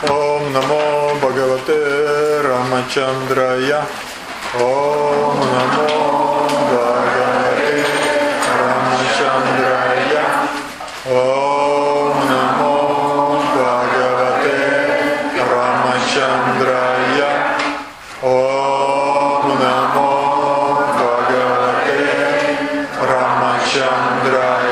Ом намо Бхагавате Рамачандрая. Ом намо Бхагавате Рамачандрая. Ом намо Бхагавате Рамачандрая. Ом намо Бхагавате Рамачандрая.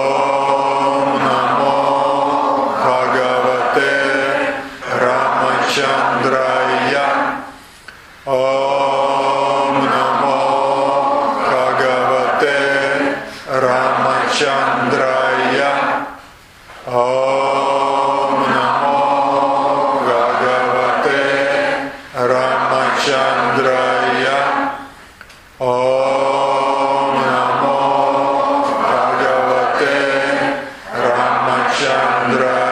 ॐ नमो भगवते रामचन्द्राय ॐ नमो भगवते रामचन्द्राय ॐ नमो भगवते रामचन्द्राय